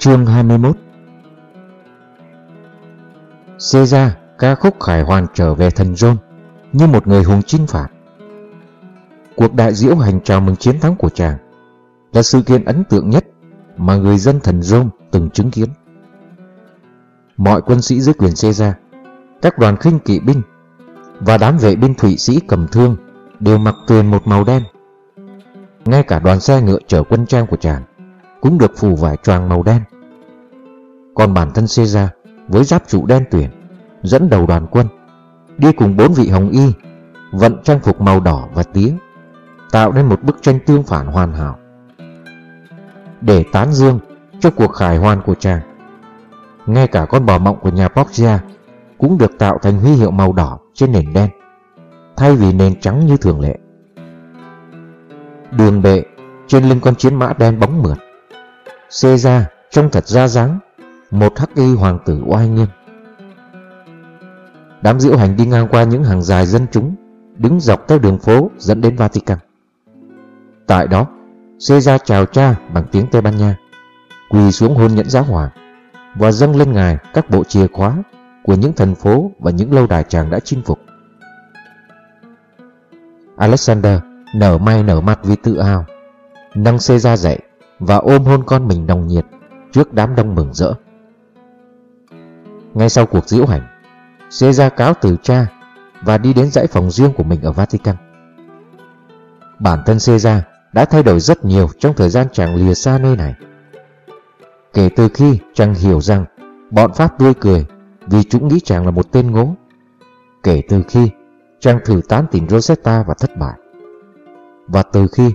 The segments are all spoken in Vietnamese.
Chương 21 Caesar ca khúc khải hoàn trở về thần John như một người hùng chinh phạt. Cuộc đại diễu hành chào mừng chiến thắng của chàng là sự kiện ấn tượng nhất mà người dân thần Rome từng chứng kiến. Mọi quân sĩ dưới quyền Caesar, các đoàn khinh kỵ binh và đám vệ binh thụy sĩ cầm thương đều mặc tuyền một màu đen. Ngay cả đoàn xe ngựa chở quân trang của chàng cũng được phủ vải choàng màu đen. Còn bản thân Caesar với giáp trụ đen tuyển dẫn đầu đoàn quân, đi cùng bốn vị hồng y, vận trang phục màu đỏ và tía, tạo nên một bức tranh tương phản hoàn hảo, để tán dương cho cuộc khải hoàn của chàng ngay cả con bò mộng của nhà Borgia cũng được tạo thành huy hiệu màu đỏ trên nền đen, thay vì nền trắng như thường lệ đường bệ trên lưng con chiến mã đen bóng mượt Caesar trông thật ra dáng một hắc y hoàng tử oai nghiêm đám diễu hành đi ngang qua những hàng dài dân chúng đứng dọc theo đường phố dẫn đến Vatican. Tại đó, Caesar chào cha bằng tiếng Tây Ban Nha, quỳ xuống hôn nhẫn giáo hoàng và dâng lên ngài các bộ chìa khóa của những thành phố và những lâu đài chàng đã chinh phục. Alexander nở may nở mặt vì tự hào, nâng Caesar dậy và ôm hôn con mình nồng nhiệt trước đám đông mừng rỡ. Ngay sau cuộc diễu hành, Caesar cáo từ cha và đi đến dãy phòng riêng của mình ở Vatican. Bản thân Caesar đã thay đổi rất nhiều trong thời gian chàng lìa xa nơi này. Kể từ khi chàng hiểu rằng bọn Pháp tươi cười vì chúng nghĩ chàng là một tên ngố. Kể từ khi chàng thử tán tỉnh Rosetta và thất bại. Và từ khi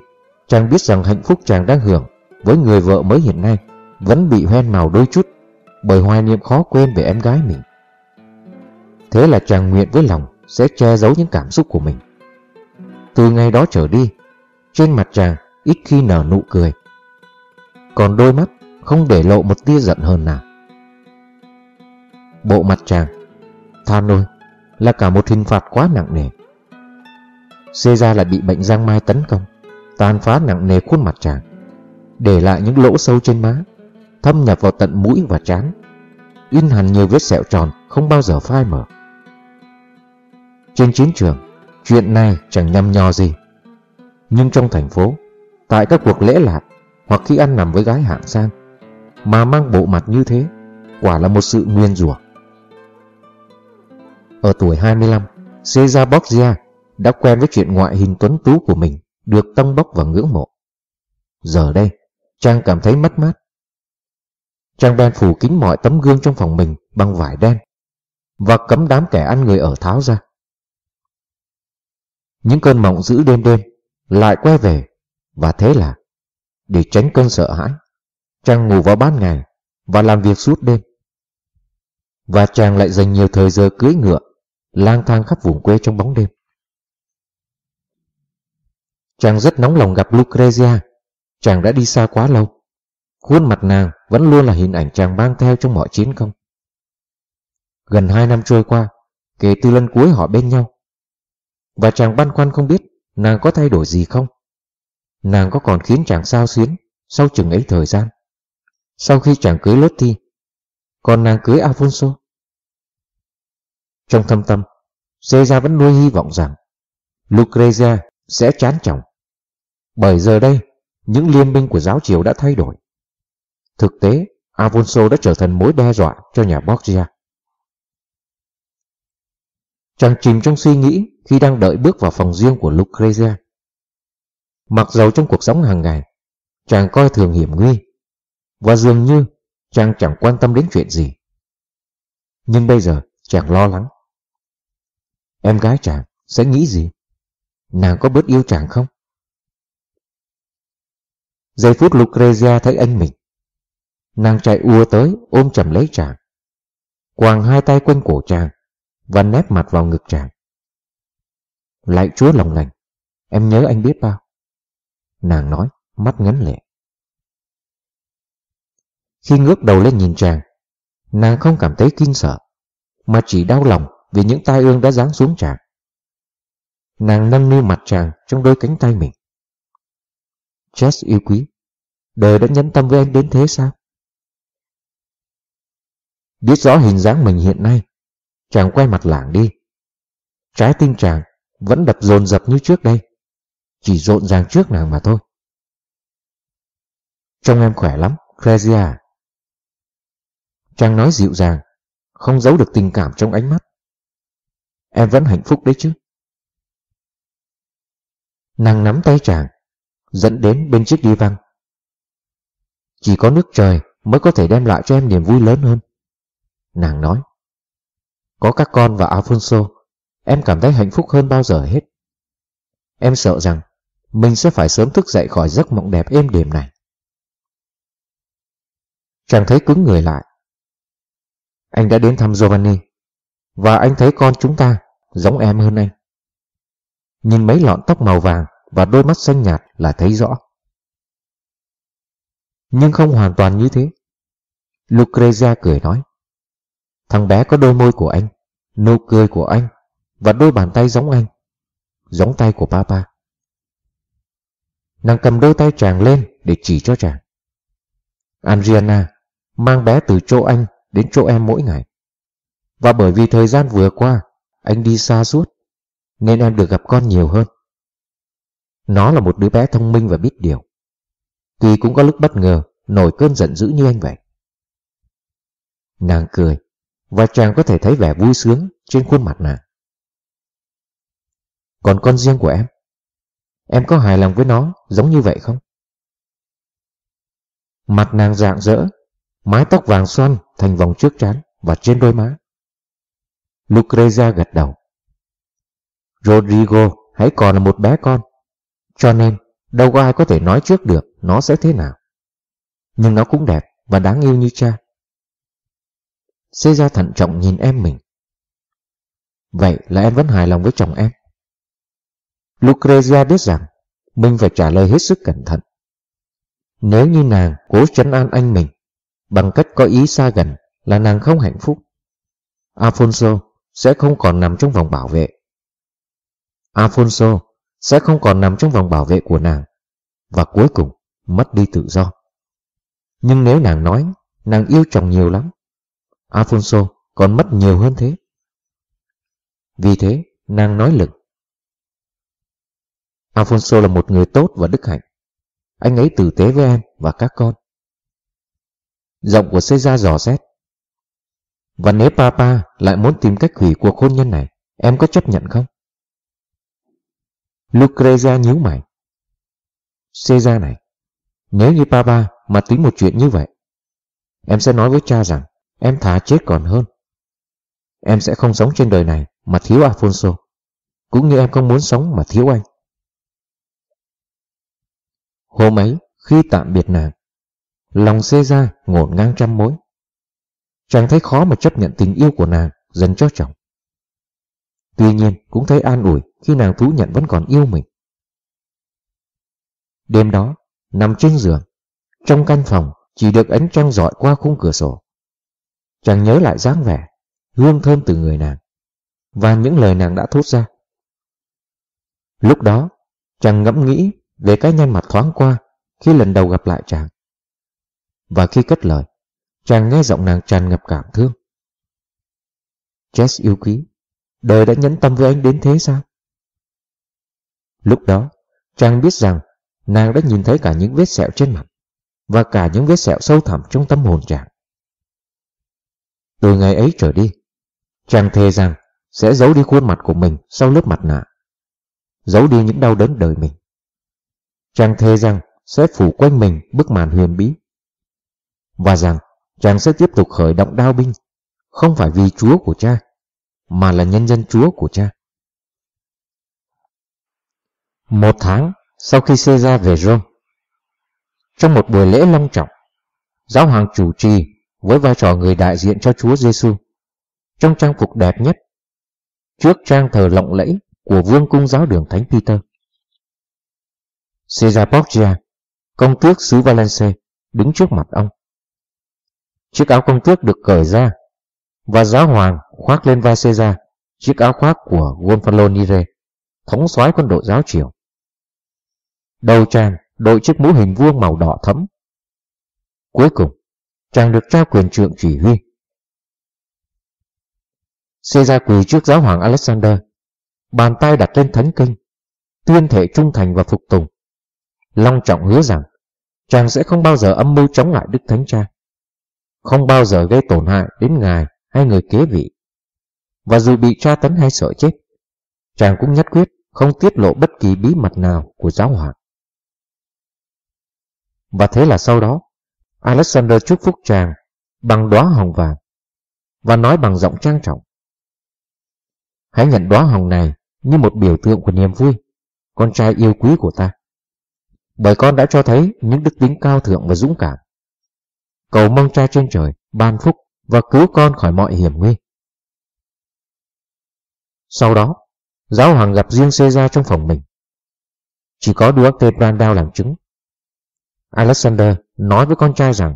chàng biết rằng hạnh phúc chàng đang hưởng với người vợ mới hiện nay vẫn bị hoen màu đôi chút bởi hoài niệm khó quên về em gái mình. Thế là chàng nguyện với lòng sẽ che giấu những cảm xúc của mình. Từ ngày đó trở đi, trên mặt chàng ít khi nở nụ cười. Còn đôi mắt không để lộ một tia giận hơn nào. Bộ mặt chàng, than ôi, là cả một hình phạt quá nặng nề. xê ra lại bị bệnh giang mai tấn công, tàn phá nặng nề khuôn mặt chàng, để lại những lỗ sâu trên má, thâm nhập vào tận mũi và trán, in hẳn nhiều vết sẹo tròn không bao giờ phai mở. Trên chiến trường, chuyện này chẳng nhăm nho gì. Nhưng trong thành phố, tại các cuộc lễ lạc hoặc khi ăn nằm với gái hạng sang, mà mang bộ mặt như thế, quả là một sự nguyên rủa. Ở tuổi 25, Caesar Borgia đã quen với chuyện ngoại hình tuấn tú của mình được tăng bốc và ngưỡng mộ. Giờ đây, Trang cảm thấy mất mát. Trang đen phủ kín mọi tấm gương trong phòng mình bằng vải đen và cấm đám kẻ ăn người ở tháo ra. Những cơn mộng dữ đêm đêm lại quay về và thế là để tránh cơn sợ hãi, trang ngủ vào ban ngày và làm việc suốt đêm. Và trang lại dành nhiều thời giờ cưới ngựa, lang thang khắp vùng quê trong bóng đêm. trang rất nóng lòng gặp Lucrezia, chàng đã đi xa quá lâu. Khuôn mặt nàng vẫn luôn là hình ảnh chàng mang theo trong mọi chiến công. Gần hai năm trôi qua, kể từ lần cuối họ bên nhau, và chàng băn khoăn không biết nàng có thay đổi gì không. Nàng có còn khiến chàng sao xuyến sau chừng ấy thời gian. Sau khi chàng cưới Lottie còn nàng cưới Alfonso. Trong thâm tâm, Caesar vẫn nuôi hy vọng rằng Lucrezia sẽ chán chồng. Bởi giờ đây, những liên minh của giáo triều đã thay đổi. Thực tế, Alfonso đã trở thành mối đe dọa cho nhà Borgia. Chàng chìm trong suy nghĩ khi đang đợi bước vào phòng riêng của Lucrezia. Mặc dầu trong cuộc sống hàng ngày, chàng coi thường hiểm nguy, và dường như chàng chẳng quan tâm đến chuyện gì. Nhưng bây giờ chàng lo lắng. Em gái chàng sẽ nghĩ gì? Nàng có bớt yêu chàng không? Giây phút Lucrezia thấy anh mình. Nàng chạy ua tới ôm chầm lấy chàng. Quàng hai tay quanh cổ chàng và nép mặt vào ngực chàng. Lạy chúa lòng lành, em nhớ anh biết bao. Nàng nói, mắt ngấn lệ. Khi ngước đầu lên nhìn chàng, nàng không cảm thấy kinh sợ, mà chỉ đau lòng vì những tai ương đã giáng xuống chàng. Nàng nâng niu mặt chàng trong đôi cánh tay mình. Jess yêu quý, đời đã nhẫn tâm với anh đến thế sao? Biết rõ hình dáng mình hiện nay, chàng quay mặt lảng đi. Trái tim chàng vẫn đập dồn dập như trước đây, chỉ rộn ràng trước nàng mà thôi. Trông em khỏe lắm, Kezia. À? Chàng nói dịu dàng, không giấu được tình cảm trong ánh mắt. Em vẫn hạnh phúc đấy chứ. Nàng nắm tay chàng, dẫn đến bên chiếc đi văng. Chỉ có nước trời mới có thể đem lại cho em niềm vui lớn hơn. Nàng nói, có các con và Alfonso, em cảm thấy hạnh phúc hơn bao giờ hết. Em sợ rằng mình sẽ phải sớm thức dậy khỏi giấc mộng đẹp êm đềm này. Chàng thấy cứng người lại. Anh đã đến thăm Giovanni, và anh thấy con chúng ta giống em hơn anh. Nhìn mấy lọn tóc màu vàng và đôi mắt xanh nhạt là thấy rõ. Nhưng không hoàn toàn như thế. Lucrezia cười nói. Thằng bé có đôi môi của anh, nụ cười của anh và đôi bàn tay giống anh, giống tay của papa. Nàng cầm đôi tay chàng lên để chỉ cho chàng. Adriana mang bé từ chỗ anh đến chỗ em mỗi ngày. Và bởi vì thời gian vừa qua anh đi xa suốt, nên em được gặp con nhiều hơn. Nó là một đứa bé thông minh và biết điều. Tuy cũng có lúc bất ngờ, nổi cơn giận dữ như anh vậy. Nàng cười, và chàng có thể thấy vẻ vui sướng trên khuôn mặt nàng. Còn con riêng của em, em có hài lòng với nó giống như vậy không? Mặt nàng rạng rỡ, mái tóc vàng xoăn thành vòng trước trán và trên đôi má. Lucrezia gật đầu. Rodrigo hãy còn là một bé con, cho nên đâu có ai có thể nói trước được nó sẽ thế nào. Nhưng nó cũng đẹp và đáng yêu như cha. Xê ra thận trọng nhìn em mình. Vậy là em vẫn hài lòng với chồng em. Lucrezia biết rằng mình phải trả lời hết sức cẩn thận. Nếu như nàng cố chấn an anh mình bằng cách có ý xa gần là nàng không hạnh phúc, Alfonso sẽ không còn nằm trong vòng bảo vệ. Alfonso sẽ không còn nằm trong vòng bảo vệ của nàng và cuối cùng mất đi tự do. Nhưng nếu nàng nói nàng yêu chồng nhiều lắm, Alfonso còn mất nhiều hơn thế. Vì thế, nàng nói lực. Alfonso là một người tốt và đức hạnh. Anh ấy tử tế với em và các con. Giọng của Caesar dò xét. Và nếu Papa lại muốn tìm cách hủy cuộc hôn nhân này, em có chấp nhận không? Lucrezia nhíu mày. Caesar này, nếu như Papa mà tính một chuyện như vậy, em sẽ nói với cha rằng em thà chết còn hơn. Em sẽ không sống trên đời này mà thiếu Alfonso, cũng như em không muốn sống mà thiếu anh. Hôm ấy, khi tạm biệt nàng, lòng Caesar ngổn ngang trăm mối. Chàng thấy khó mà chấp nhận tình yêu của nàng dành cho chồng. Tuy nhiên cũng thấy an ủi khi nàng thú nhận vẫn còn yêu mình. Đêm đó, nằm trên giường, trong căn phòng chỉ được ánh trăng dọi qua khung cửa sổ. Chàng nhớ lại dáng vẻ, hương thơm từ người nàng, và những lời nàng đã thốt ra. Lúc đó, chàng ngẫm nghĩ về cái nhân mặt thoáng qua khi lần đầu gặp lại chàng. Và khi cất lời, chàng nghe giọng nàng tràn ngập cảm thương. Jess yêu quý, đời đã nhẫn tâm với anh đến thế sao? Lúc đó, chàng biết rằng nàng đã nhìn thấy cả những vết sẹo trên mặt và cả những vết sẹo sâu thẳm trong tâm hồn chàng. Từ ngày ấy trở đi, chàng thề rằng sẽ giấu đi khuôn mặt của mình sau lớp mặt nạ, giấu đi những đau đớn đời mình. Chàng thề rằng sẽ phủ quanh mình bức màn huyền bí, và rằng chàng sẽ tiếp tục khởi động đao binh, không phải vì Chúa của cha, mà là nhân dân Chúa của cha. Một tháng sau khi Caesar về Rome, trong một buổi lễ long trọng, giáo hoàng chủ trì với vai trò người đại diện cho Chúa Giêsu trong trang phục đẹp nhất, trước trang thờ lộng lẫy của vương cung giáo đường Thánh Peter. Caesar Borgia, công tước xứ Valencia, đứng trước mặt ông. Chiếc áo công tước được cởi ra, và giáo hoàng khoác lên vai Caesar chiếc áo khoác của Gonfaloniere, thống soái quân đội giáo triều. Đầu chàng đội chiếc mũ hình vuông màu đỏ thẫm. Cuối cùng, chàng được trao quyền trượng chỉ huy. Caesar quỳ trước giáo hoàng Alexander, bàn tay đặt lên thánh kinh, tuyên thệ trung thành và phục tùng. Long trọng hứa rằng chàng sẽ không bao giờ âm mưu chống lại Đức Thánh Cha, không bao giờ gây tổn hại đến ngài hay người kế vị. Và dù bị tra tấn hay sợ chết, chàng cũng nhất quyết không tiết lộ bất kỳ bí mật nào của giáo hoàng. Và thế là sau đó, Alexander chúc phúc chàng bằng đóa hồng vàng và nói bằng giọng trang trọng. Hãy nhận đóa hồng này như một biểu tượng của niềm vui, con trai yêu quý của ta. Bởi con đã cho thấy những đức tính cao thượng và dũng cảm. Cầu mong cha trên trời ban phúc và cứu con khỏi mọi hiểm nguy. Sau đó, giáo hoàng gặp riêng Caesar trong phòng mình. Chỉ có Duarte Brandao làm chứng. Alexander nói với con trai rằng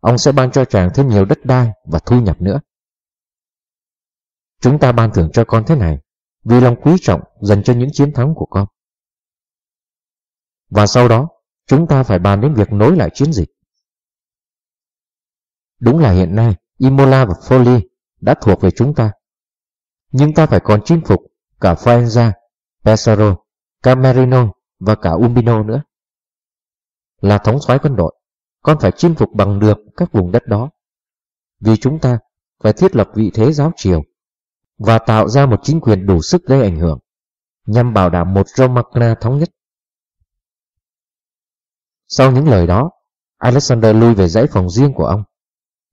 ông sẽ ban cho chàng thêm nhiều đất đai và thu nhập nữa. Chúng ta ban thưởng cho con thế này vì lòng quý trọng dành cho những chiến thắng của con. Và sau đó, chúng ta phải bàn đến việc nối lại chiến dịch. Đúng là hiện nay, Imola và Foli đã thuộc về chúng ta. Nhưng ta phải còn chinh phục cả Faenza, Pesaro, Camerino và cả Umbino nữa. Là thống soái quân đội, con phải chinh phục bằng được các vùng đất đó. Vì chúng ta phải thiết lập vị thế giáo triều và tạo ra một chính quyền đủ sức gây ảnh hưởng nhằm bảo đảm một Romagna thống nhất. Sau những lời đó, Alexander lui về dãy phòng riêng của ông,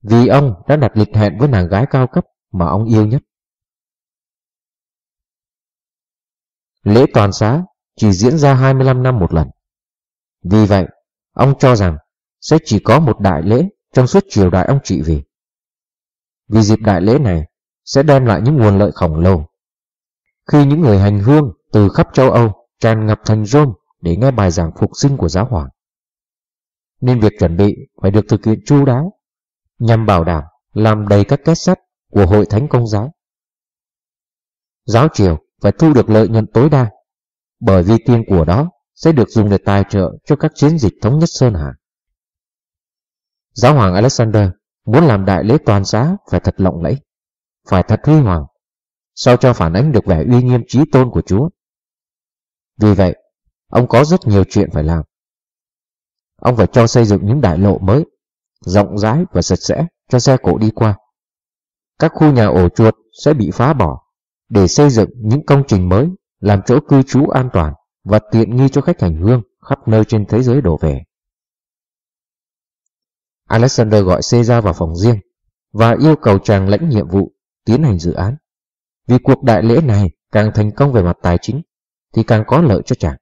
vì ông đã đặt lịch hẹn với nàng gái cao cấp mà ông yêu nhất. Lễ toàn xá chỉ diễn ra 25 năm một lần. Vì vậy, ông cho rằng sẽ chỉ có một đại lễ trong suốt triều đại ông trị vì. Vì dịp đại lễ này sẽ đem lại những nguồn lợi khổng lồ. Khi những người hành hương từ khắp châu Âu tràn ngập thành Rome để nghe bài giảng phục sinh của giáo hoàng. Nên việc chuẩn bị phải được thực hiện chu đáo, nhằm bảo đảm làm đầy các kết sắt của hội thánh công giáo. Giáo triều phải thu được lợi nhuận tối đa bởi vì tiền của đó sẽ được dùng để tài trợ cho các chiến dịch thống nhất Sơn Hà. Giáo hoàng Alexander muốn làm đại lễ toàn xá phải thật lộng lẫy phải thật huy hoàng, sao cho phản ánh được vẻ uy nghiêm trí tôn của Chúa. Vì vậy, ông có rất nhiều chuyện phải làm. Ông phải cho xây dựng những đại lộ mới, rộng rãi và sạch sẽ cho xe cộ đi qua. Các khu nhà ổ chuột sẽ bị phá bỏ để xây dựng những công trình mới làm chỗ cư trú an toàn và tiện nghi cho khách hành hương khắp nơi trên thế giới đổ về. Alexander gọi Caesar vào phòng riêng và yêu cầu chàng lãnh nhiệm vụ tiến hành dự án. Vì cuộc đại lễ này càng thành công về mặt tài chính thì càng có lợi cho chàng.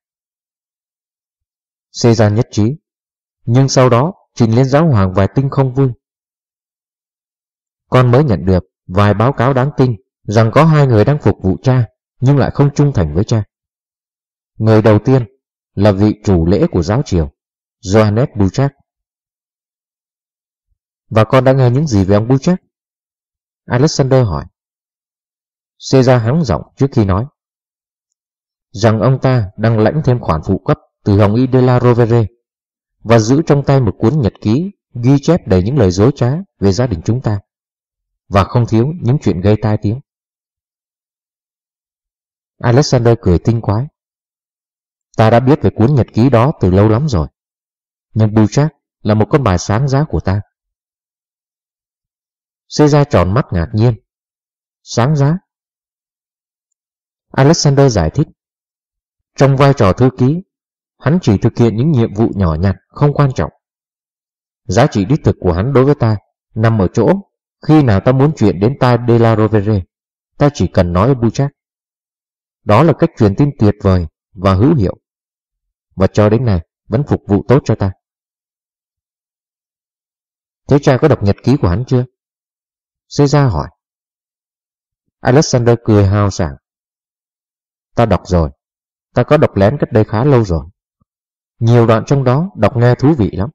Caesar nhất trí, nhưng sau đó trình lên giáo hoàng vài tin không vui. Con mới nhận được vài báo cáo đáng tin rằng có hai người đang phục vụ cha nhưng lại không trung thành với cha. Người đầu tiên là vị chủ lễ của giáo triều, Johannes Buchak. Và con đã nghe những gì về ông Buchak? Alexander hỏi. Caesar hắng giọng trước khi nói. Rằng ông ta đang lãnh thêm khoản phụ cấp từ Hồng Y de la Rovere và giữ trong tay một cuốn nhật ký ghi chép đầy những lời dối trá về gia đình chúng ta và không thiếu những chuyện gây tai tiếng. Alexander cười tinh quái. Ta đã biết về cuốn nhật ký đó từ lâu lắm rồi. Nhưng Bouchard là một con bài sáng giá của ta. Caesar tròn mắt ngạc nhiên. Sáng giá. Alexander giải thích. Trong vai trò thư ký, hắn chỉ thực hiện những nhiệm vụ nhỏ nhặt, không quan trọng. Giá trị đích thực của hắn đối với ta nằm ở chỗ khi nào ta muốn chuyện đến tai De La Rovere, ta chỉ cần nói với Đó là cách truyền tin tuyệt vời và hữu hiệu. Và cho đến nay vẫn phục vụ tốt cho ta. Thế cha có đọc nhật ký của hắn chưa? Caesar hỏi. Alexander cười hào sảng. Ta đọc rồi. Ta có đọc lén cách đây khá lâu rồi. Nhiều đoạn trong đó đọc nghe thú vị lắm.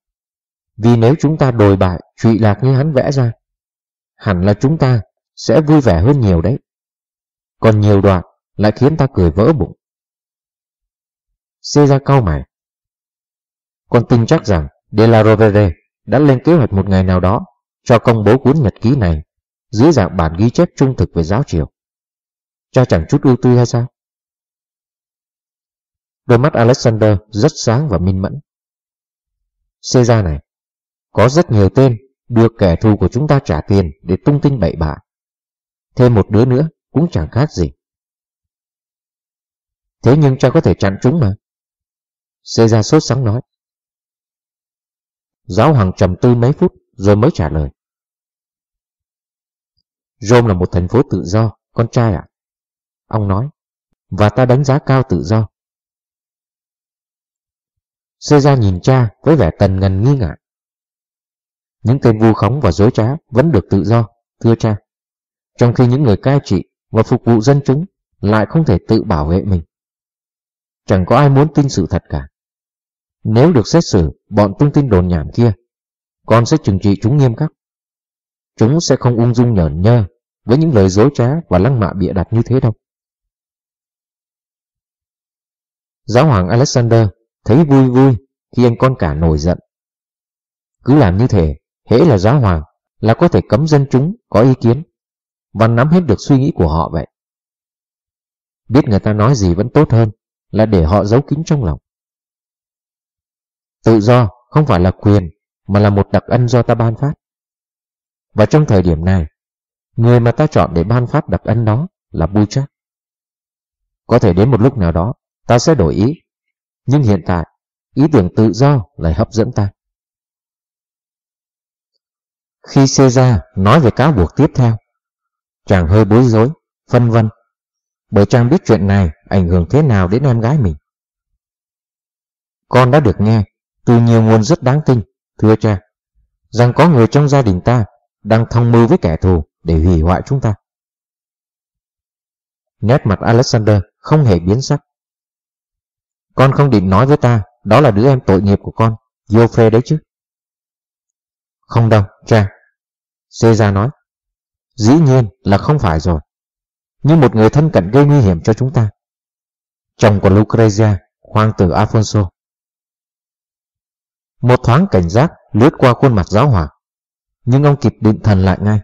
Vì nếu chúng ta đồi bại, trụy lạc như hắn vẽ ra, hẳn là chúng ta sẽ vui vẻ hơn nhiều đấy. Còn nhiều đoạn lại khiến ta cười vỡ bụng. Caesar cau mày. Con tin chắc rằng De La Rovere đã lên kế hoạch một ngày nào đó cho công bố cuốn nhật ký này dưới dạng bản ghi chép trung thực về giáo triều. Cha chẳng chút ưu tư hay sao? Đôi mắt Alexander rất sáng và minh mẫn. Caesar này, có rất nhiều tên đưa kẻ thù của chúng ta trả tiền để tung tin bậy bạ. Thêm một đứa nữa cũng chẳng khác gì. Thế nhưng cha có thể chặn chúng mà. Caesar sốt sắng nói. Giáo hoàng trầm tư mấy phút rồi mới trả lời. Rome là một thành phố tự do, con trai ạ. À? Ông nói, và ta đánh giá cao tự do. Caesar nhìn cha với vẻ tần ngần nghi ngại. Những tên vu khống và dối trá vẫn được tự do, thưa cha. Trong khi những người cai trị và phục vụ dân chúng lại không thể tự bảo vệ mình. Chẳng có ai muốn tin sự thật cả. Nếu được xét xử bọn tung tin đồn nhảm kia, con sẽ trừng trị chúng nghiêm khắc. Chúng sẽ không ung dung nhởn nhơ với những lời dối trá và lăng mạ bịa đặt như thế đâu. Giáo hoàng Alexander thấy vui vui khi anh con cả nổi giận. Cứ làm như thế, hễ là giáo hoàng là có thể cấm dân chúng có ý kiến và nắm hết được suy nghĩ của họ vậy. Biết người ta nói gì vẫn tốt hơn là để họ giấu kín trong lòng. Tự do không phải là quyền mà là một đặc ân do ta ban phát. Và trong thời điểm này, người mà ta chọn để ban phát đặc ân đó là Buchak. Có thể đến một lúc nào đó, ta sẽ đổi ý. Nhưng hiện tại, ý tưởng tự do lại hấp dẫn ta. Khi Caesar nói về cáo buộc tiếp theo, chàng hơi bối rối, phân vân, bởi chàng biết chuyện này ảnh hưởng thế nào đến em gái mình. Con đã được nghe từ nhiều nguồn rất đáng tin, thưa cha, rằng có người trong gia đình ta đang thông mưu với kẻ thù để hủy hoại chúng ta. Nét mặt Alexander không hề biến sắc. Con không định nói với ta đó là đứa em tội nghiệp của con, Geoffrey đấy chứ. Không đâu, cha. Caesar nói. Dĩ nhiên là không phải rồi. Như một người thân cận gây nguy hiểm cho chúng ta. Chồng của Lucrezia, hoàng tử Alfonso. Một thoáng cảnh giác lướt qua khuôn mặt giáo hoàng, nhưng ông kịp định thần lại ngay.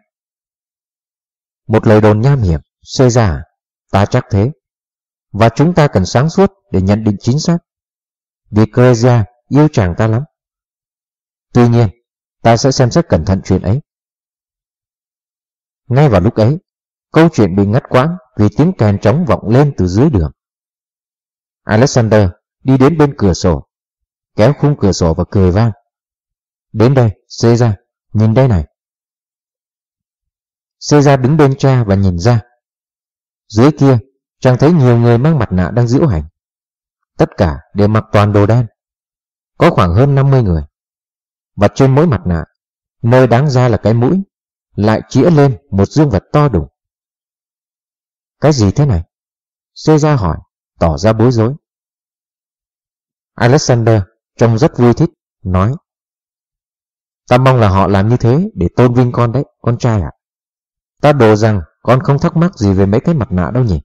Một lời đồn nham hiểm, xê giả à, ta chắc thế. Và chúng ta cần sáng suốt để nhận định chính xác. Vì Cresia yêu chàng ta lắm. Tuy nhiên, ta sẽ xem xét cẩn thận chuyện ấy. Ngay vào lúc ấy, câu chuyện bị ngắt quãng vì tiếng kèn trống vọng lên từ dưới đường. Alexander đi đến bên cửa sổ, kéo khung cửa sổ và cười vang. Đến đây, Caesar, nhìn đây này. Caesar đứng bên cha và nhìn ra. Dưới kia, chàng thấy nhiều người mang mặt nạ đang diễu hành. Tất cả đều mặc toàn đồ đen. Có khoảng hơn 50 người. Và trên mỗi mặt nạ, nơi đáng ra là cái mũi, lại chĩa lên một dương vật to đùng. Cái gì thế này? Caesar hỏi, tỏ ra bối rối. Alexander trông rất vui thích, nói Ta mong là họ làm như thế để tôn vinh con đấy, con trai ạ. Ta đồ rằng con không thắc mắc gì về mấy cái mặt nạ đâu nhỉ.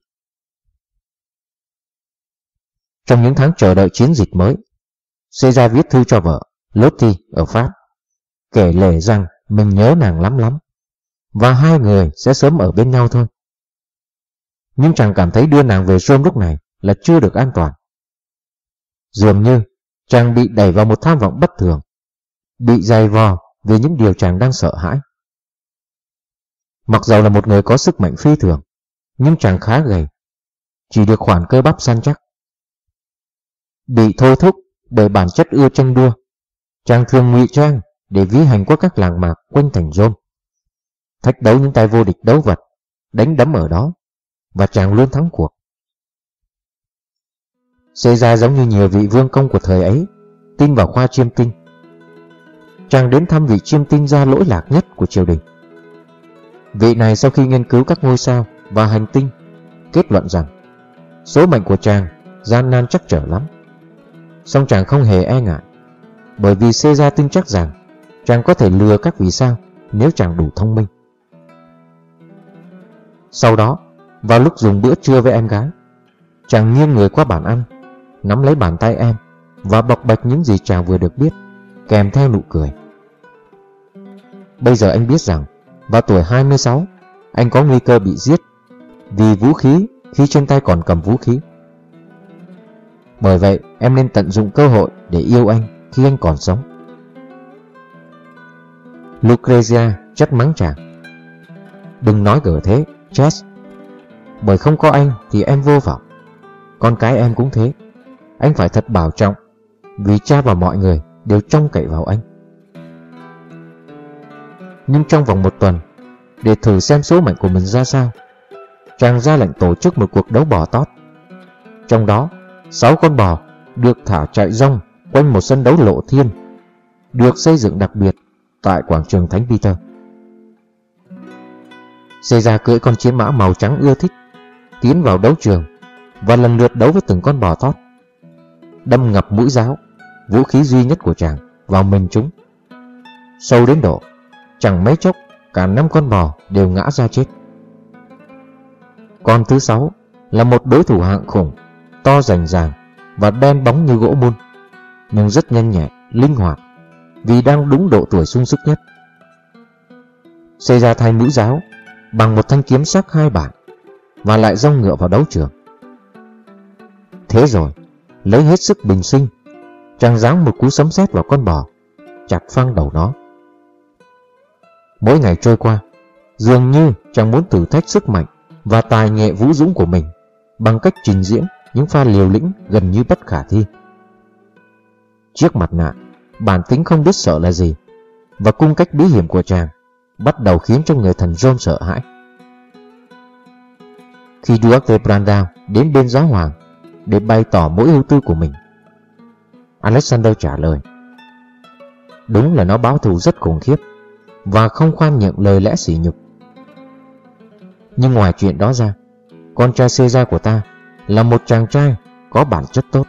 Trong những tháng chờ đợi chiến dịch mới, Caesar viết thư cho vợ, Lottie ở Pháp, kể lể rằng mình nhớ nàng lắm lắm, và hai người sẽ sớm ở bên nhau thôi. Nhưng chàng cảm thấy đưa nàng về Rome lúc này là chưa được an toàn. Dường như chàng bị đẩy vào một tham vọng bất thường, bị dày vò về những điều chàng đang sợ hãi. Mặc dầu là một người có sức mạnh phi thường, nhưng chàng khá gầy, chỉ được khoản cơ bắp săn chắc. Bị thôi thúc bởi bản chất ưa tranh đua, chàng thường ngụy trang để ví hành qua các làng mạc quanh thành rôn. Thách đấu những tay vô địch đấu vật, đánh đấm ở đó, và chàng luôn thắng cuộc. Caesar giống như nhiều vị vương công của thời ấy, tin vào khoa chiêm tinh. Chàng đến thăm vị chiêm tinh gia lỗi lạc nhất của triều đình. Vị này sau khi nghiên cứu các ngôi sao và hành tinh, kết luận rằng số mệnh của chàng gian nan chắc trở lắm. Song chàng không hề e ngại, bởi vì Caesar tin chắc rằng chàng có thể lừa các vì sao nếu chàng đủ thông minh. Sau đó, vào lúc dùng bữa trưa với em gái, chàng nghiêng người qua bàn ăn, nắm lấy bàn tay em và bộc bạch những gì chàng vừa được biết, kèm theo nụ cười. Bây giờ anh biết rằng Vào tuổi 26, anh có nguy cơ bị giết vì vũ khí khi trên tay còn cầm vũ khí. Bởi vậy, em nên tận dụng cơ hội để yêu anh khi anh còn sống. Lucrezia chất mắng chàng. Đừng nói gở thế, Chess. Bởi không có anh thì em vô vọng. Con cái em cũng thế. Anh phải thật bảo trọng, vì cha và mọi người đều trông cậy vào anh. Nhưng trong vòng một tuần, để thử xem số mệnh của mình ra sao, chàng ra lệnh tổ chức một cuộc đấu bò tót. Trong đó, 6 con bò được thả chạy rong quanh một sân đấu lộ thiên, được xây dựng đặc biệt tại quảng trường Thánh Peter. Caesar cưỡi con chiến mã màu trắng ưa thích, tiến vào đấu trường và lần lượt đấu với từng con bò tót. Đâm ngập mũi giáo, vũ khí duy nhất của chàng, vào mình chúng. Sâu đến độ, chẳng mấy chốc cả năm con bò đều ngã ra chết. Con thứ sáu là một đối thủ hạng khủng, to rành ràng và đen bóng như gỗ mun, nhưng rất nhanh nhẹ, linh hoạt, vì đang đúng độ tuổi sung sức nhất. Xây ra thay mũi giáo bằng một thanh kiếm sắc hai bản và lại rong ngựa vào đấu trường. Thế rồi, lấy hết sức bình sinh, chàng giáng một cú sấm sét vào con bò, chặt phăng đầu nó. Mỗi ngày trôi qua, dường như chàng muốn thử thách sức mạnh và tài nghệ vũ dũng của mình bằng cách trình diễn những pha liều lĩnh gần như bất khả thi. Chiếc mặt nạ, bản tính không biết sợ là gì, và cung cách bí hiểm của chàng bắt đầu khiến cho người thần John sợ hãi. Khi Duarte Brandao đến bên giáo hoàng để bày tỏ mỗi ưu tư của mình, Alexander trả lời Đúng là nó báo thù rất khủng khiếp và không khoan nhượng lời lẽ sỉ nhục. Nhưng ngoài chuyện đó ra, con trai Caesar của ta là một chàng trai có bản chất tốt.